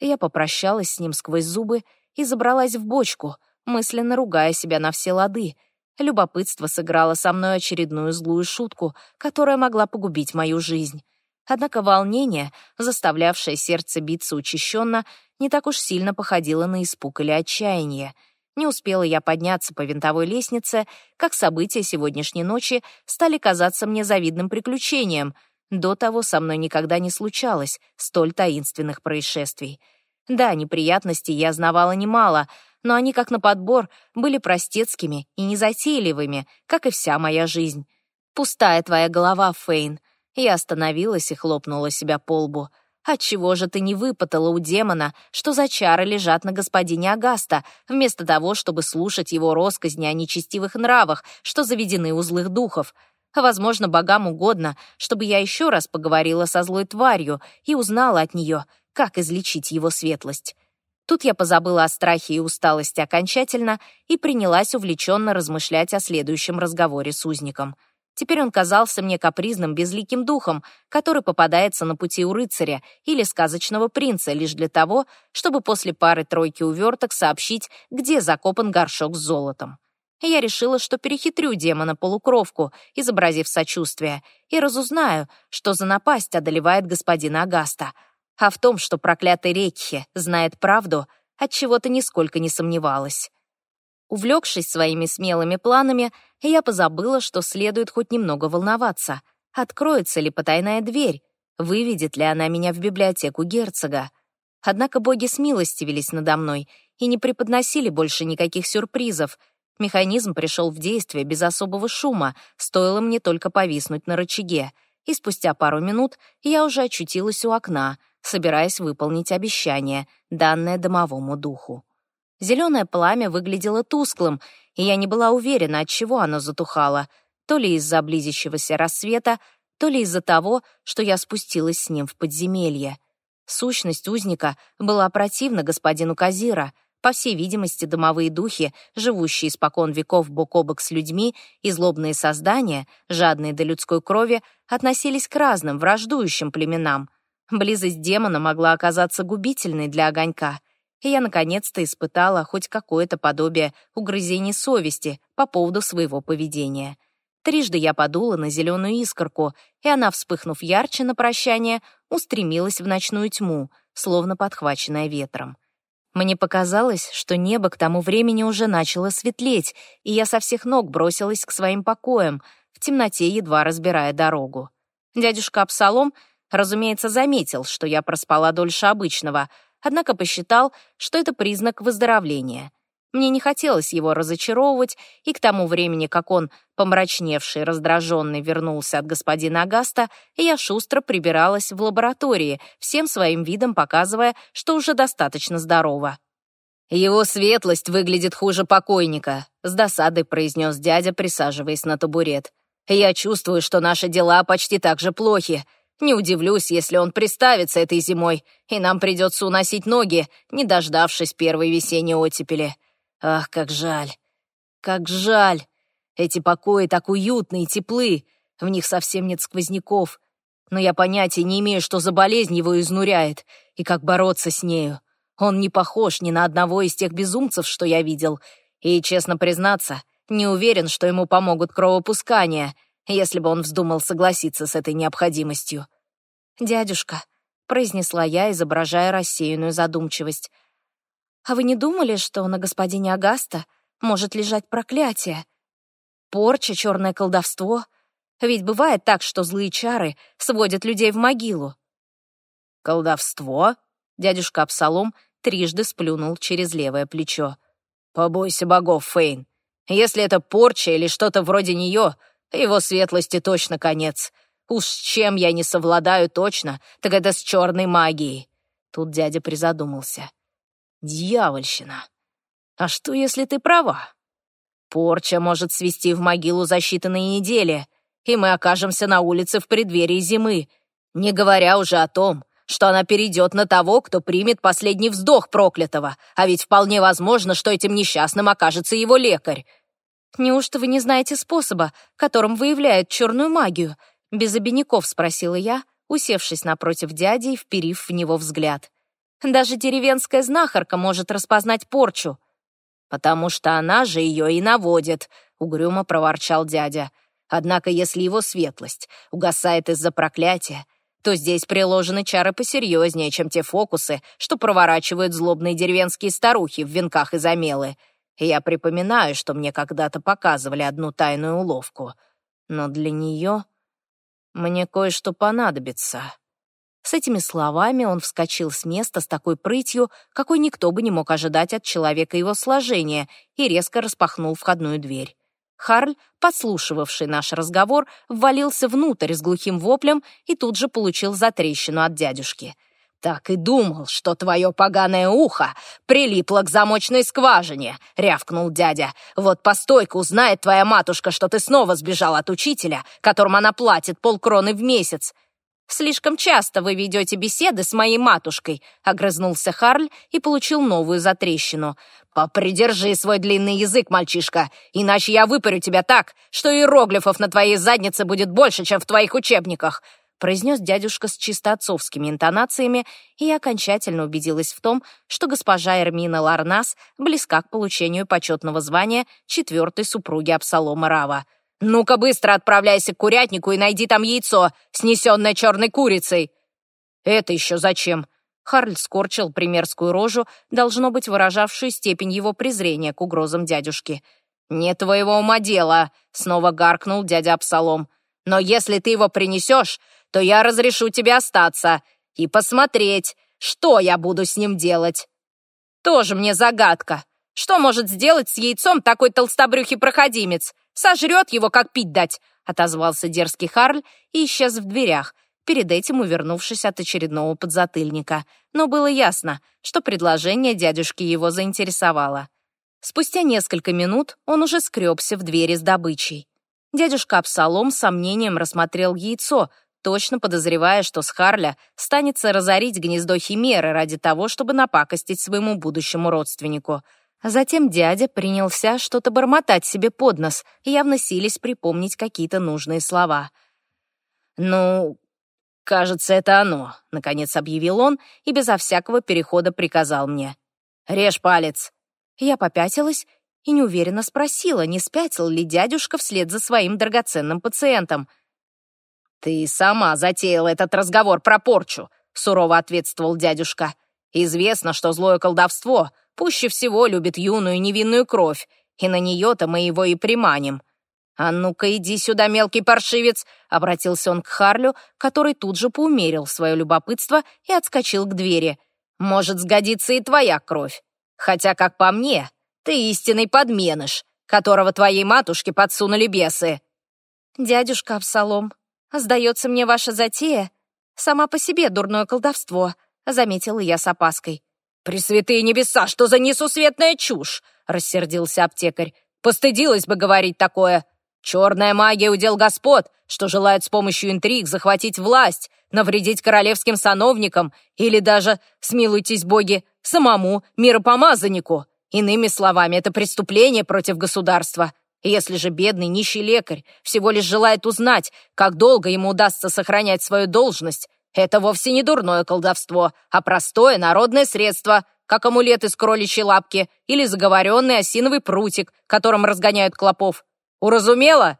Я попрощалась с ним сквозь зубы и забралась в бочку, мысленно ругая себя на все лады. Любопытство сыграло со мной очередную злую шутку, которая могла погубить мою жизнь. Однако волнение, заставлявшее сердце биться учащенно, не так уж сильно походило на испуг или отчаяние. Не успела я подняться по винтовой лестнице, как события сегодняшней ночи стали казаться мне завидным приключением. До того со мной никогда не случалось столь таинственных происшествий. Да, неприятностей я знавала немало, но они, как на подбор, были простецкими и незатейливыми, как и вся моя жизнь. Пустая твоя голова, Фейн. Я остановилась и хлопнула себя по лбу. Отчего же ты не выпытала у демона, что за чары лежат на господине Агаста, вместо того, чтобы слушать его росказни о нечестивых нравах, что заведены у злых духов? Возможно, богам угодно, чтобы я еще раз поговорила со злой тварью и узнала от нее, как излечить его светлость. Тут я позабыла о страхе и усталости окончательно и принялась увлеченно размышлять о следующем разговоре с узником — Теперь он казался мне капризным, безликим духом, который попадается на пути у рыцаря или сказочного принца лишь для того, чтобы после пары-тройки уверток сообщить, где закопан горшок с золотом. Я решила, что перехитрю демона-полукровку, изобразив сочувствие, и разузнаю, что за напасть одолевает господина Агаста. А в том, что проклятый Рекхе знает правду, от чего то нисколько не сомневалась. Увлекшись своими смелыми планами, я позабыла, что следует хоть немного волноваться. Откроется ли потайная дверь? Выведет ли она меня в библиотеку герцога? Однако боги смилостивились надо мной и не преподносили больше никаких сюрпризов. Механизм пришел в действие без особого шума, стоило мне только повиснуть на рычаге. И спустя пару минут я уже очутилась у окна, собираясь выполнить обещание, данное домовому духу. Зеленое пламя выглядело тусклым, и я не была уверена, от чего оно затухало, то ли из-за близящегося рассвета, то ли из-за того, что я спустилась с ним в подземелье. Сущность узника была противна господину Казира. По всей видимости, домовые духи, живущие испокон веков бок о бок с людьми, и злобные создания, жадные до людской крови, относились к разным, враждующим племенам. Близость демона могла оказаться губительной для огонька — и я наконец-то испытала хоть какое-то подобие угрызений совести по поводу своего поведения. Трижды я подула на зеленую искорку, и она, вспыхнув ярче на прощание, устремилась в ночную тьму, словно подхваченная ветром. Мне показалось, что небо к тому времени уже начало светлеть, и я со всех ног бросилась к своим покоям, в темноте едва разбирая дорогу. Дядюшка Абсалом, разумеется, заметил, что я проспала дольше обычного — однако посчитал, что это признак выздоровления. Мне не хотелось его разочаровывать, и к тому времени, как он, помрачневший, раздраженный, вернулся от господина Агаста, я шустро прибиралась в лаборатории, всем своим видом показывая, что уже достаточно здорова. «Его светлость выглядит хуже покойника», — с досадой произнес дядя, присаживаясь на табурет. «Я чувствую, что наши дела почти так же плохи. Не удивлюсь, если он приставится этой зимой, и нам придется уносить ноги, не дождавшись первой весенней оттепели. Ах, как жаль! Как жаль! Эти покои так уютны и теплы, в них совсем нет сквозняков. Но я понятия не имею, что за болезнь его изнуряет, и как бороться с нею. Он не похож ни на одного из тех безумцев, что я видел, и, честно признаться, не уверен, что ему помогут кровопускания — если бы он вздумал согласиться с этой необходимостью. «Дядюшка», — произнесла я, изображая рассеянную задумчивость, «а вы не думали, что на господине Агаста может лежать проклятие? Порча, черное колдовство? Ведь бывает так, что злые чары сводят людей в могилу». «Колдовство?» — дядюшка Абсалом трижды сплюнул через левое плечо. «Побойся богов, Фейн. Если это порча или что-то вроде нее, его светлости точно конец. Уж с чем я не совладаю точно, так это с черной магией. Тут дядя призадумался. Дьявольщина. А что, если ты права? Порча может свести в могилу за считанные недели, и мы окажемся на улице в преддверии зимы, не говоря уже о том, что она перейдет на того, кто примет последний вздох проклятого, а ведь вполне возможно, что этим несчастным окажется его лекарь. «Неужто вы не знаете способа, которым выявляют черную магию?» Без обиняков спросила я, усевшись напротив дяди и вперив в него взгляд. Даже деревенская знахарка может распознать порчу». «Потому что она же ее и наводит», — угрюмо проворчал дядя. «Однако, если его светлость угасает из-за проклятия, то здесь приложены чары посерьезнее, чем те фокусы, что проворачивают злобные деревенские старухи в венках из амелы. Я припоминаю, что мне когда-то показывали одну тайную уловку. Но для нее мне кое-что понадобится». С этими словами он вскочил с места с такой прытью, какой никто бы не мог ожидать от человека его сложения, и резко распахнул входную дверь. Харль, подслушивавший наш разговор, ввалился внутрь с глухим воплем и тут же получил затрещину от дядюшки. «Так и думал, что твое поганое ухо прилипло к замочной скважине», — рявкнул дядя. «Вот постойка узнает твоя матушка, что ты снова сбежал от учителя, которому она платит полкроны в месяц. «Слишком часто вы ведете беседы с моей матушкой», — огрызнулся Харль и получил новую затрещину. «Попридержи свой длинный язык, мальчишка, иначе я выпарю тебя так, что иероглифов на твоей заднице будет больше, чем в твоих учебниках», произнес дядюшка с чисто отцовскими интонациями, и я окончательно убедилась в том, что госпожа Эрмина Ларнас близка к получению почетного звания четвертой супруги Абсалома Рава. «Ну-ка быстро отправляйся к курятнику и найди там яйцо, снесенное черной курицей!» «Это еще зачем?» Харль скорчил примерскую рожу, должно быть выражавшую степень его презрения к угрозам дядюшки. «Не твоего ума дело!» — снова гаркнул дядя Абсалом. «Но если ты его принесешь, то я разрешу тебе остаться и посмотреть, что я буду с ним делать». «Тоже мне загадка. Что может сделать с яйцом такой толстобрюхий проходимец? Сожрет его, как пить дать!» — отозвался дерзкий Харль и исчез в дверях, перед этим увернувшись от очередного подзатыльника. Но было ясно, что предложение дядюшки его заинтересовало. Спустя несколько минут он уже скребся в двери с добычей. Дядюшка Абсалом с сомнением рассмотрел яйцо, точно подозревая, что с Харля станется разорить гнездо химеры ради того, чтобы напакостить своему будущему родственнику — Затем дядя принялся что-то бормотать себе под нос, явно сились припомнить какие-то нужные слова. «Ну, кажется, это оно», — наконец объявил он и безо всякого перехода приказал мне. «Режь палец». Я попятилась и неуверенно спросила, не спятил ли дядюшка вслед за своим драгоценным пациентом. «Ты сама затеяла этот разговор про порчу», — сурово ответствовал дядюшка. «Известно, что злое колдовство — Пуще всего любит юную невинную кровь, и на нее-то мы его и приманим. «А ну-ка, иди сюда, мелкий паршивец!» — обратился он к Харлю, который тут же поумерил свое любопытство и отскочил к двери. «Может сгодиться и твоя кровь. Хотя, как по мне, ты истинный подменыш, которого твоей матушке подсунули бесы». «Дядюшка Абсалом, сдается мне ваша затея сама по себе дурное колдовство», — заметила я с опаской. «Пресвятые небеса, что за несусветная чушь!» — рассердился аптекарь. «Постыдилась бы говорить такое. Черная магия удел господ, что желают с помощью интриг захватить власть, навредить королевским сановникам или даже, смилуйтесь боги, самому миропомазаннику. Иными словами, это преступление против государства. Если же бедный нищий лекарь всего лишь желает узнать, как долго ему удастся сохранять свою должность, это вовсе не дурное колдовство, а простое народное средство, как амулет из кроличьей лапки или заговоренный осиновый прутик, которым разгоняют клопов. Уразумела?»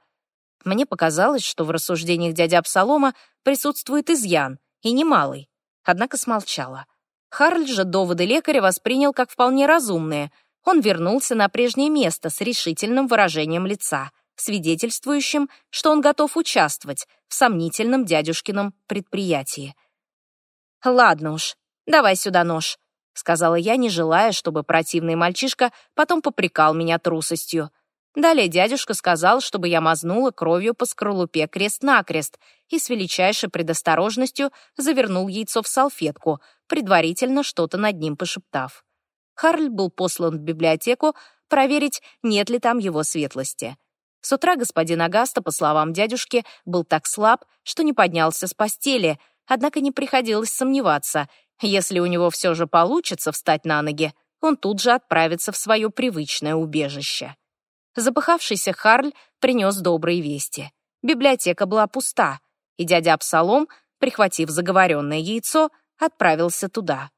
Мне показалось, что в рассуждениях дяди Абсалома присутствует изъян, и немалый. Однако смолчала. Харль же доводы лекаря воспринял как вполне разумные. Он вернулся на прежнее место с решительным выражением лица — свидетельствующим, что он готов участвовать в сомнительном дядюшкином предприятии. «Ладно уж, давай сюда нож», — сказала я, не желая, чтобы противный мальчишка потом попрекал меня трусостью. Далее дядюшка сказал, чтобы я мазнула кровью по скорлупе крест-накрест и с величайшей предосторожностью завернул яйцо в салфетку, предварительно что-то над ним пошептав. Харль был послан в библиотеку проверить, нет ли там его светлости. С утра господин Агаста, по словам дядюшки, был так слаб, что не поднялся с постели, однако не приходилось сомневаться. Если у него все же получится встать на ноги, он тут же отправится в свое привычное убежище. Запыхавшийся Харль принес добрые вести. Библиотека была пуста, и дядя Абсалом, прихватив заговоренное яйцо, отправился туда.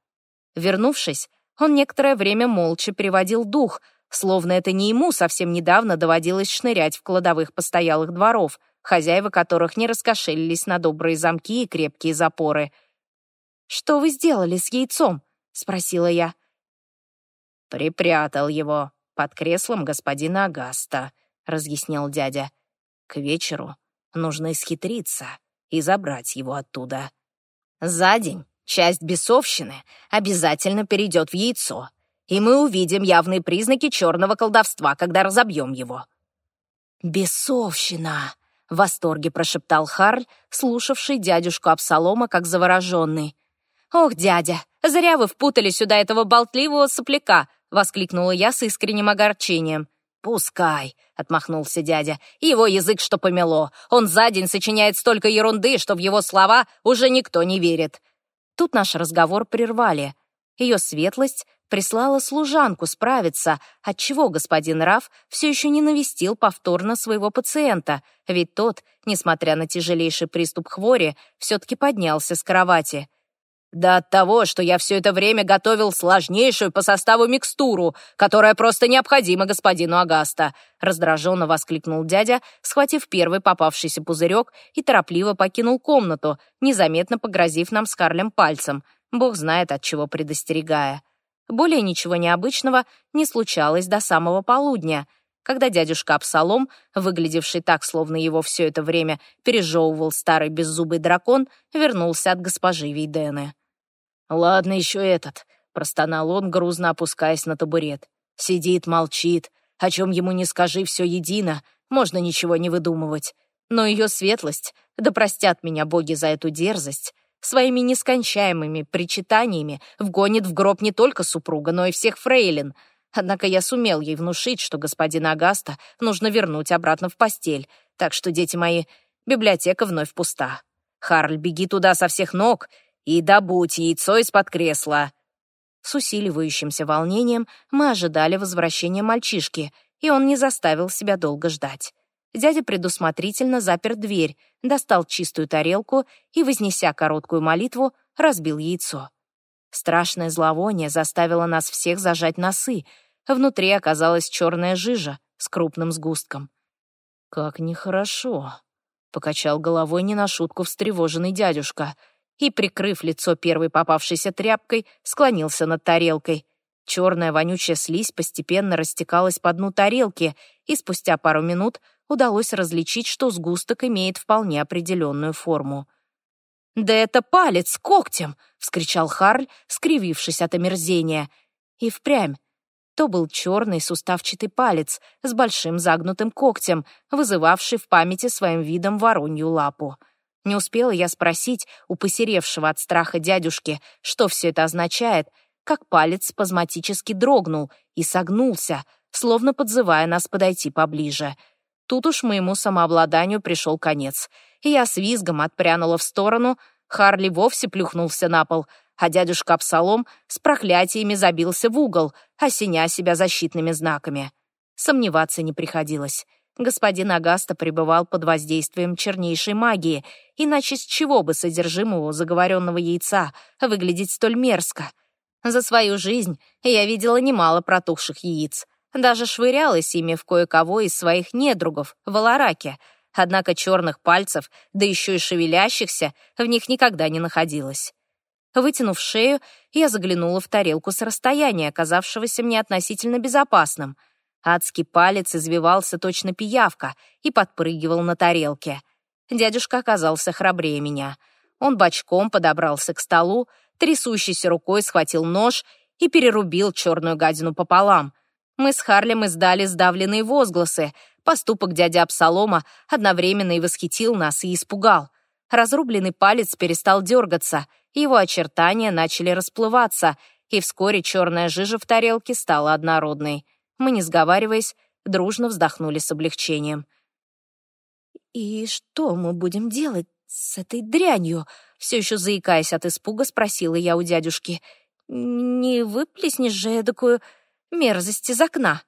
Вернувшись, он некоторое время молча переводил дух, словно это не ему совсем недавно доводилось шнырять в кладовых постоялых дворов, хозяева которых не раскошелились на добрые замки и крепкие запоры. «Что вы сделали с яйцом?» — спросила я. «Припрятал его под креслом господина Агаста», — разъяснил дядя. «К вечеру нужно исхитриться и забрать его оттуда. За день часть бесовщины обязательно перейдет в яйцо, и мы увидим явные признаки черного колдовства, когда разобьем его». «Бесовщина!» — в восторге прошептал Харль, слушавший дядюшку Абсалома как завороженный. «Ох, дядя, зря вы впутали сюда этого болтливого сопляка!» — воскликнула я с искренним огорчением. «Пускай», — отмахнулся дядя, — «его язык что помело. Он за день сочиняет столько ерунды, что в его слова уже никто не верит». Тут наш разговор прервали. Ее светлость прислала служанку справиться, отчего господин Раф все еще не навестил повторно своего пациента, ведь тот, несмотря на тяжелейший приступ хвори, все-таки поднялся с кровати. Да от того, что я все это время готовил сложнейшую по составу микстуру, которая просто необходима господину Агаста», — раздраженно воскликнул дядя, схватив первый попавшийся пузырек и торопливо покинул комнату, незаметно погрозив нам с Карлем пальцем, бог знает от чего предостерегая. Более ничего необычного не случалось до самого полудня, когда дядюшка Абсалом, выглядевший так, словно его все это время пережевывал старый беззубый дракон, вернулся от госпожи Вейдены. «Ладно еще этот», — простонал он, грузно опускаясь на табурет. «Сидит, молчит. О чем ему не скажи, все едино. Можно ничего не выдумывать. Но ее светлость, да простят меня боги за эту дерзость, своими нескончаемыми причитаниями вгонит в гроб не только супруга, но и всех фрейлин. Однако я сумел ей внушить, что господина Агаста нужно вернуть обратно в постель. Так что, дети мои, библиотека вновь пуста. Харль, беги туда со всех ног и добудь яйцо из-под кресла». С усиливающимся волнением мы ожидали возвращения мальчишки, и он не заставил себя долго ждать. Дядя предусмотрительно запер дверь, достал чистую тарелку и, вознеся короткую молитву, разбил яйцо. Страшное зловоние заставило нас всех зажать носы. Внутри оказалась черная жижа с крупным сгустком. «Как нехорошо», — покачал головой не на шутку встревоженный дядюшка — и, прикрыв лицо первой попавшейся тряпкой, склонился над тарелкой. Черная вонючая слизь постепенно растекалась по дну тарелки, и спустя пару минут удалось различить, что сгусток имеет вполне определенную форму. «Да это палец с когтем!» — вскричал Харль, скривившись от омерзения. И впрямь. То был черный суставчатый палец с большим загнутым когтем, вызывавший в памяти своим видом воронью лапу. Не успела я спросить у посеревшего от страха дядюшки, что все это означает, как палец спазматически дрогнул и согнулся, словно подзывая нас подойти поближе. Тут уж моему самообладанию пришел конец, и я с визгом отпрянула в сторону, Харли вовсе плюхнулся на пол, а дядюшка Абсалом с проклятиями забился в угол, осеня себя защитными знаками. Сомневаться не приходилось. Господин Агаста пребывал под воздействием чернейшей магии, иначе с чего бы содержимого заговоренного яйца выглядеть столь мерзко? За свою жизнь я видела немало протухших яиц, даже швырялась ими в кое-кого из своих недругов в Алараке, однако черных пальцев, да еще и шевелящихся, в них никогда не находилось. Вытянув шею, я заглянула в тарелку с расстояния, оказавшегося мне относительно безопасным — Адский палец извивался точно пиявка и подпрыгивал на тарелке. Дядюшка оказался храбрее меня. Он бочком подобрался к столу, трясущейся рукой схватил нож и перерубил черную гадину пополам. Мы с Харлем издали сдавленные возгласы. Поступок дяди Абсалома одновременно и восхитил нас, и испугал. Разрубленный палец перестал дергаться, его очертания начали расплываться, и вскоре черная жижа в тарелке стала однородной. Мы, не сговариваясь, дружно вздохнули с облегчением. «И что мы будем делать с этой дрянью?» Все еще заикаясь от испуга, спросила я у дядюшки. «Не выплеснешь же эдакую мерзость из окна?»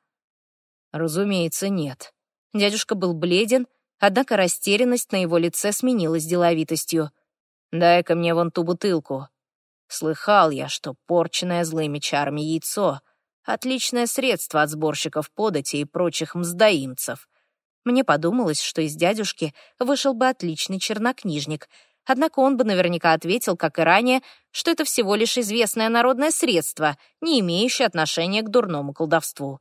«Разумеется, нет». Дядюшка был бледен, однако растерянность на его лице сменилась деловитостью. «Дай-ка мне вон ту бутылку». Слыхал я, что порченное злыми чарами яйцо — отличное средство от сборщиков подати и прочих мздоимцев. Мне подумалось, что из дядюшки вышел бы отличный чернокнижник, однако он бы наверняка ответил, как и ранее, что это всего лишь известное народное средство, не имеющее отношения к дурному колдовству.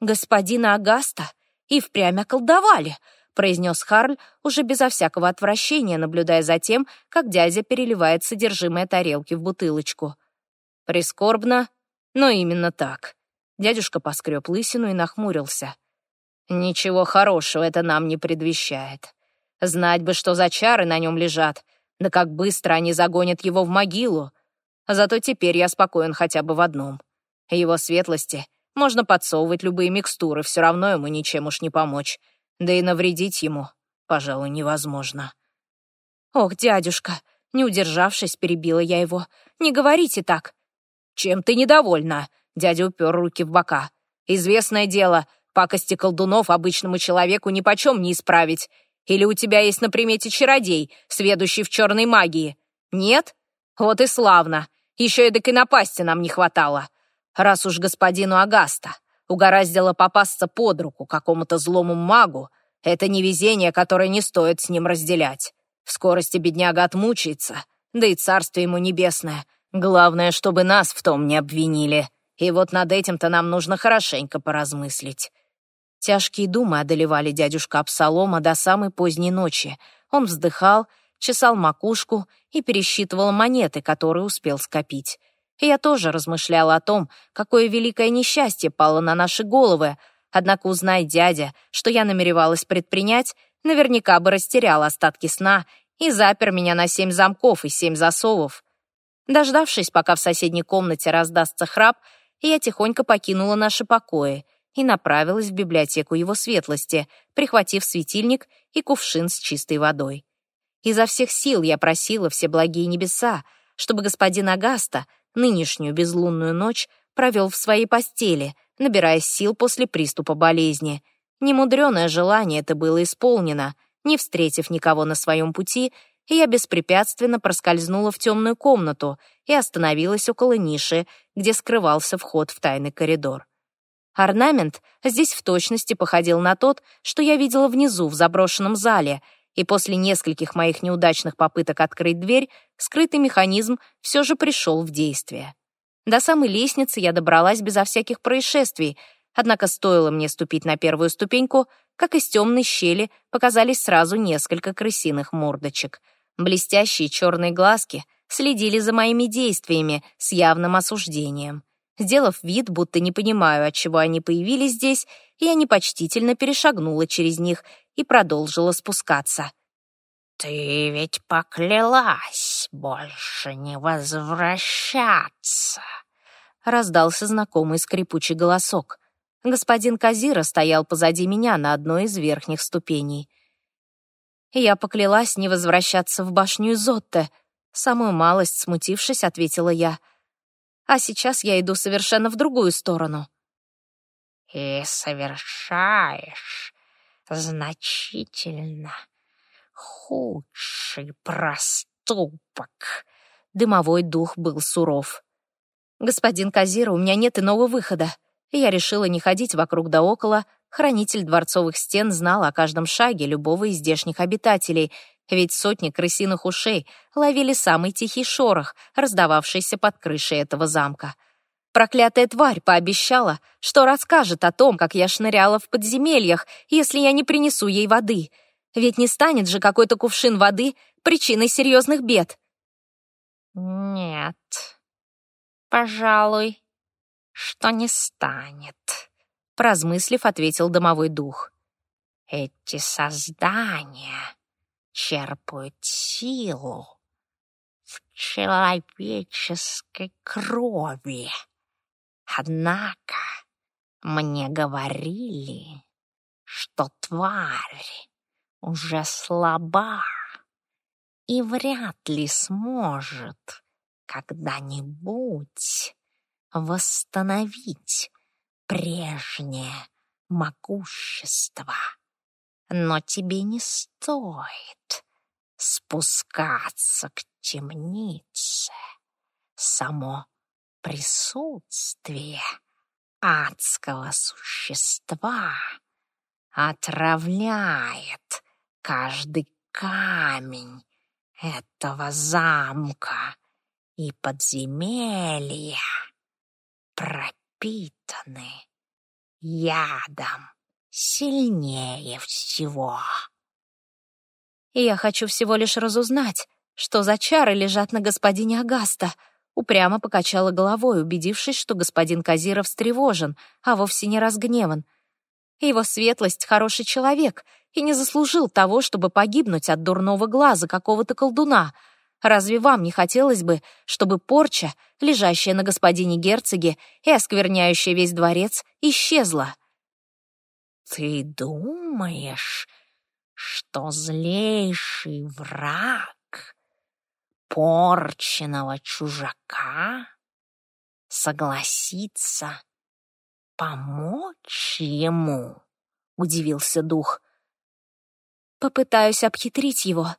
«Господина Агаста и впрямь околдовали», произнес Харль уже безо всякого отвращения, наблюдая за тем, как дядя переливает содержимое тарелки в бутылочку. Прискорбно, но именно так. Дядюшка поскреб лысину и нахмурился. «Ничего хорошего это нам не предвещает. Знать бы, что за чары на нем лежат, да как быстро они загонят его в могилу. Зато теперь я спокоен хотя бы в одном. Его светлости можно подсовывать любые микстуры, все равно ему ничем уж не помочь. Да и навредить ему, пожалуй, невозможно. «Ох, дядюшка!» Не удержавшись, перебила я его. «Не говорите так!» «Чем ты недовольна?» Дядя упер руки в бока. «Известное дело, пакости колдунов обычному человеку нипочем не исправить. Или у тебя есть на примете чародей, сведущий в черной магии? Нет? Вот и славно. Еще и до напасти нам не хватало. Раз уж господину Агаста угораздило попасться под руку какому-то злому магу, это невезение, которое не стоит с ним разделять. В скорости бедняга отмучается, да и царство ему небесное. Главное, чтобы нас в том не обвинили. И вот над этим-то нам нужно хорошенько поразмыслить. Тяжкие думы одолевали дядюшка Абсалома до самой поздней ночи. Он вздыхал, чесал макушку и пересчитывал монеты, которые успел скопить. И я тоже размышляла о том, какое великое несчастье пало на наши головы, однако узнай дядя, что я намеревалась предпринять, наверняка бы растерял остатки сна и запер меня на семь замков и семь засовов. Дождавшись, пока в соседней комнате раздастся храп, я тихонько покинула наши покои и направилась в библиотеку его светлости, прихватив светильник и кувшин с чистой водой. Изо всех сил я просила все благие небеса, чтобы господин Агаста нынешнюю безлунную ночь провел в своей постели, набирая сил после приступа болезни. Немудреное желание это было исполнено. Не встретив никого на своем пути, я беспрепятственно проскользнула в темную комнату и остановилась около ниши, где скрывался вход в тайный коридор. Орнамент здесь в точности походил на тот, что я видела внизу в заброшенном зале — и после нескольких моих неудачных попыток открыть дверь, скрытый механизм все же пришел в действие. До самой лестницы я добралась безо всяких происшествий, однако стоило мне ступить на первую ступеньку, как из темной щели показались сразу несколько крысиных мордочек. Блестящие черные глазки следили за моими действиями с явным осуждением. Сделав вид, будто не понимаю, от чего они появились здесь, я непочтительно перешагнула через них и продолжила спускаться. «Ты ведь поклялась больше не возвращаться!» Раздался знакомый скрипучий голосок. Господин Казира стоял позади меня на одной из верхних ступеней. Я поклялась не возвращаться в башню Изотте. Самую малость смутившись, ответила я. А сейчас я иду совершенно в другую сторону. «И совершаешь значительно худший проступок. Дымовой дух был суров. «Господин Казира, у меня нет иного выхода». Я решила не ходить вокруг да около. Хранитель дворцовых стен знал о каждом шаге любого из здешних обитателей, ведь сотни крысиных ушей ловили самый тихий шорох, раздававшийся под крышей этого замка. Проклятая тварь пообещала, что расскажет о том, как я шныряла в подземельях, если я не принесу ей воды. Ведь не станет же какой-то кувшин воды причиной серьезных бед. Нет, пожалуй, что не станет, прозмыслив, ответил домовой дух. Эти создания черпают в человеческой крови. Однако мне говорили, что тварь уже слаба и вряд ли сможет когда-нибудь восстановить прежнее могущество. Но тебе не стоит спускаться к темнице. Само присутствие адского существа отравляет каждый камень этого замка и подземелья пропитаны ядом сильнее всего. Я хочу всего лишь разузнать, что за чары лежат на господине Агаста. Упрямо покачала головой, убедившись, что господин Казиров встревожен, а вовсе не разгневан. Его светлость — хороший человек и не заслужил того, чтобы погибнуть от дурного глаза какого-то колдуна. Разве вам не хотелось бы, чтобы порча, лежащая на господине герцоге и оскверняющая весь дворец, исчезла? «Ты думаешь, что злейший враг порченного чужака согласится помочь ему?» — удивился дух. «Попытаюсь обхитрить его».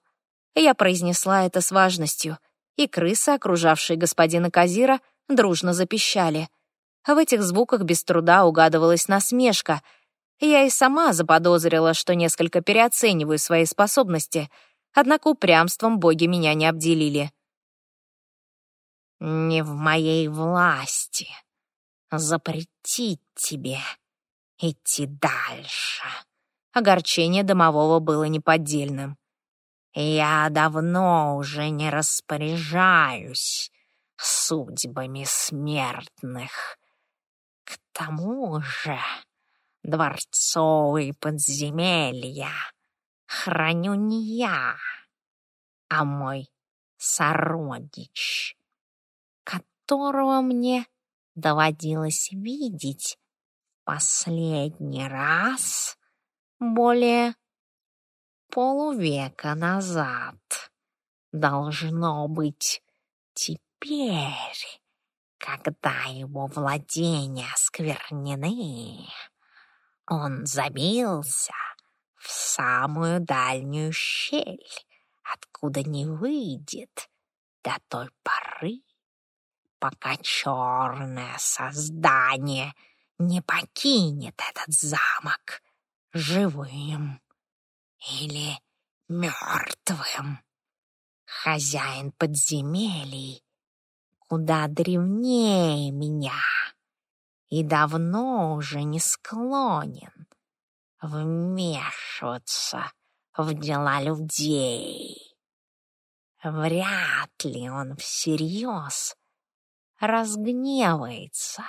Я произнесла это с важностью, и крысы, окружавшие господина Казира, дружно запищали. В этих звуках без труда угадывалась насмешка — я и сама заподозрила, что несколько переоцениваю свои способности, однако упрямством боги меня не обделили. «Не в моей власти запретить тебе идти дальше». Огорчение домового было неподдельным. «Я давно уже не распоряжаюсь судьбами смертных. К тому же дворцовые подземелья храню не я, а мой сородич, которого мне доводилось видеть последний раз более полувека назад. Должно быть, теперь, когда его владения сквернены, он забился в самую дальнюю щель, откуда не выйдет до той поры, пока черное создание не покинет этот замок живым или мертвым. Хозяин подземелий куда древнее меня и давно уже не склонен вмешиваться в дела людей. Вряд ли он всерьез разгневается,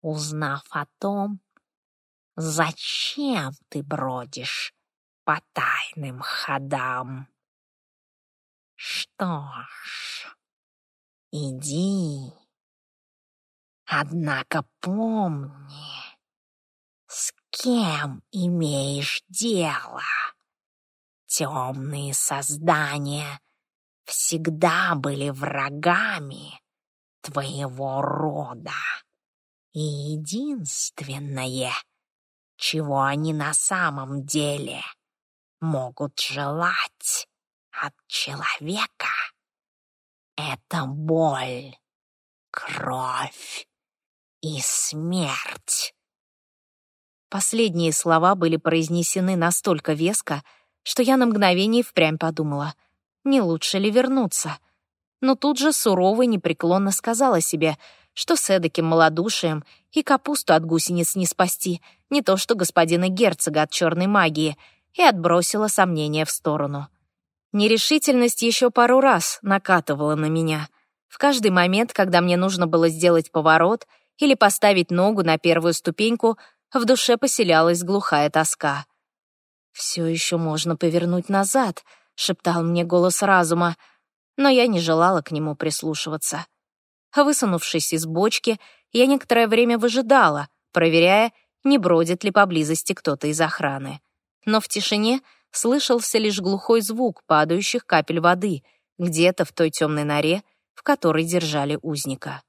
узнав о том, зачем ты бродишь по тайным ходам. Что ж, иди Однако помни, с кем имеешь дело. Темные создания всегда были врагами твоего рода. И единственное, чего они на самом деле могут желать от человека, это боль, кровь и смерть. Последние слова были произнесены настолько веско, что я на мгновение впрямь подумала, не лучше ли вернуться. Но тут же сурово и непреклонно сказала себе, что с эдаким малодушием и капусту от гусениц не спасти, не то что господина герцога от черной магии, и отбросила сомнения в сторону. Нерешительность еще пару раз накатывала на меня. В каждый момент, когда мне нужно было сделать поворот — или поставить ногу на первую ступеньку, в душе поселялась глухая тоска. «Все еще можно повернуть назад», — шептал мне голос разума, но я не желала к нему прислушиваться. Высунувшись из бочки, я некоторое время выжидала, проверяя, не бродит ли поблизости кто-то из охраны. Но в тишине слышался лишь глухой звук падающих капель воды где-то в той темной норе, в которой держали узника.